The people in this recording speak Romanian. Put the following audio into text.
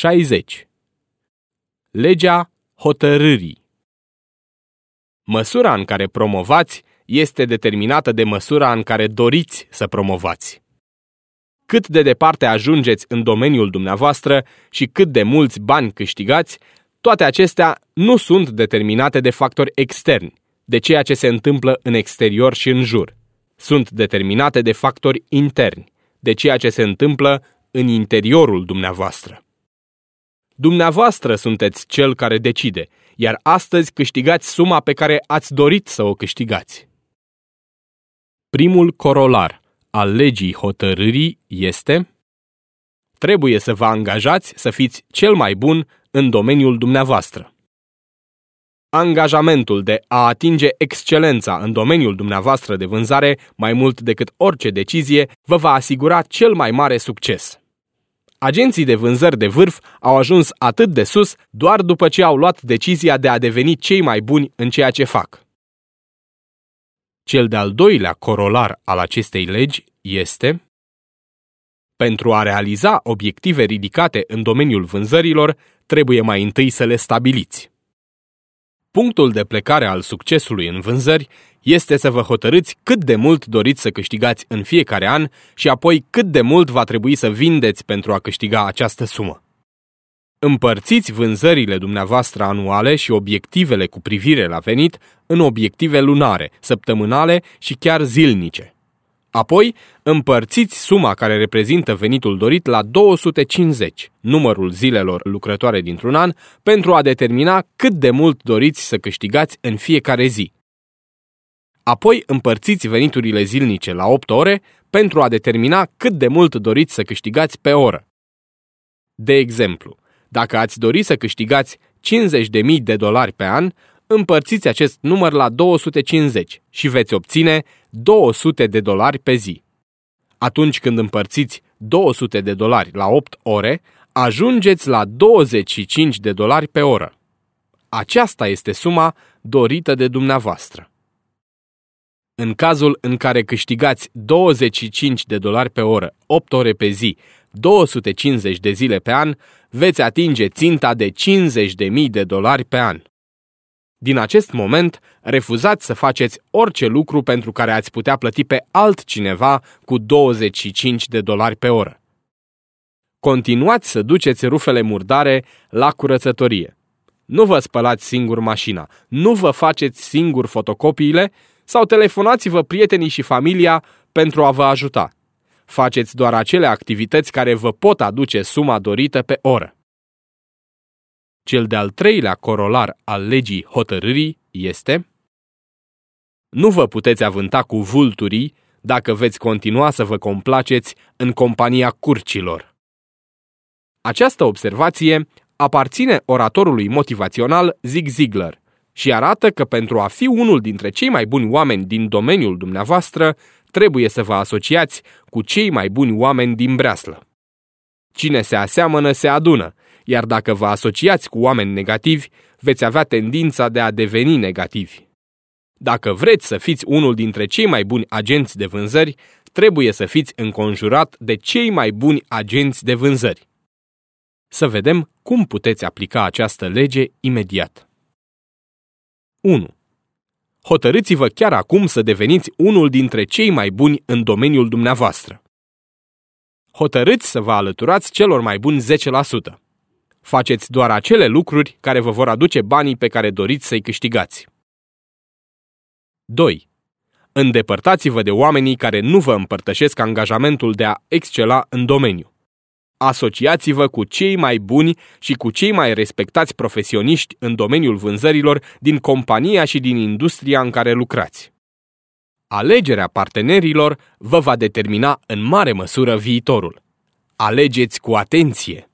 60. Legea hotărârii Măsura în care promovați este determinată de măsura în care doriți să promovați. Cât de departe ajungeți în domeniul dumneavoastră și cât de mulți bani câștigați, toate acestea nu sunt determinate de factori externi, de ceea ce se întâmplă în exterior și în jur. Sunt determinate de factori interni, de ceea ce se întâmplă în interiorul dumneavoastră. Dumneavoastră sunteți cel care decide, iar astăzi câștigați suma pe care ați dorit să o câștigați. Primul corolar al legii hotărârii este Trebuie să vă angajați să fiți cel mai bun în domeniul dumneavoastră. Angajamentul de a atinge excelența în domeniul dumneavoastră de vânzare, mai mult decât orice decizie, vă va asigura cel mai mare succes. Agenții de vânzări de vârf au ajuns atât de sus doar după ce au luat decizia de a deveni cei mai buni în ceea ce fac. Cel de-al doilea corolar al acestei legi este pentru a realiza obiective ridicate în domeniul vânzărilor, trebuie mai întâi să le stabiliți. Punctul de plecare al succesului în vânzări este să vă hotărâți cât de mult doriți să câștigați în fiecare an și apoi cât de mult va trebui să vindeți pentru a câștiga această sumă. Împărțiți vânzările dumneavoastră anuale și obiectivele cu privire la venit în obiective lunare, săptămânale și chiar zilnice. Apoi, împărțiți suma care reprezintă venitul dorit la 250, numărul zilelor lucrătoare dintr-un an, pentru a determina cât de mult doriți să câștigați în fiecare zi. Apoi împărțiți veniturile zilnice la 8 ore pentru a determina cât de mult doriți să câștigați pe oră. De exemplu, dacă ați dori să câștigați 50.000 de dolari pe an, împărțiți acest număr la 250 și veți obține 200 de dolari pe zi. Atunci când împărțiți 200 de dolari la 8 ore, ajungeți la 25 de dolari pe oră. Aceasta este suma dorită de dumneavoastră. În cazul în care câștigați 25 de dolari pe oră, 8 ore pe zi, 250 de zile pe an, veți atinge ținta de 50.000 de dolari pe an. Din acest moment, refuzați să faceți orice lucru pentru care ați putea plăti pe altcineva cu 25 de dolari pe oră. Continuați să duceți rufele murdare la curățătorie. Nu vă spălați singur mașina, nu vă faceți singur fotocopiile sau telefonați-vă prietenii și familia pentru a vă ajuta. Faceți doar acele activități care vă pot aduce suma dorită pe oră. Cel de-al treilea corolar al legii hotărârii este Nu vă puteți avânta cu vulturii dacă veți continua să vă complaceți în compania curcilor. Această observație aparține oratorului motivațional Zig Ziglar și arată că pentru a fi unul dintre cei mai buni oameni din domeniul dumneavoastră, trebuie să vă asociați cu cei mai buni oameni din breaslă. Cine se aseamănă se adună iar dacă vă asociați cu oameni negativi, veți avea tendința de a deveni negativi. Dacă vreți să fiți unul dintre cei mai buni agenți de vânzări, trebuie să fiți înconjurat de cei mai buni agenți de vânzări. Să vedem cum puteți aplica această lege imediat. 1. Hotărâți-vă chiar acum să deveniți unul dintre cei mai buni în domeniul dumneavoastră. Hotărâți să vă alăturați celor mai buni 10%. Faceți doar acele lucruri care vă vor aduce banii pe care doriți să-i câștigați. 2. Îndepărtați-vă de oamenii care nu vă împărtășesc angajamentul de a excela în domeniu. Asociați-vă cu cei mai buni și cu cei mai respectați profesioniști în domeniul vânzărilor din compania și din industria în care lucrați. Alegerea partenerilor vă va determina în mare măsură viitorul. Alegeți cu atenție!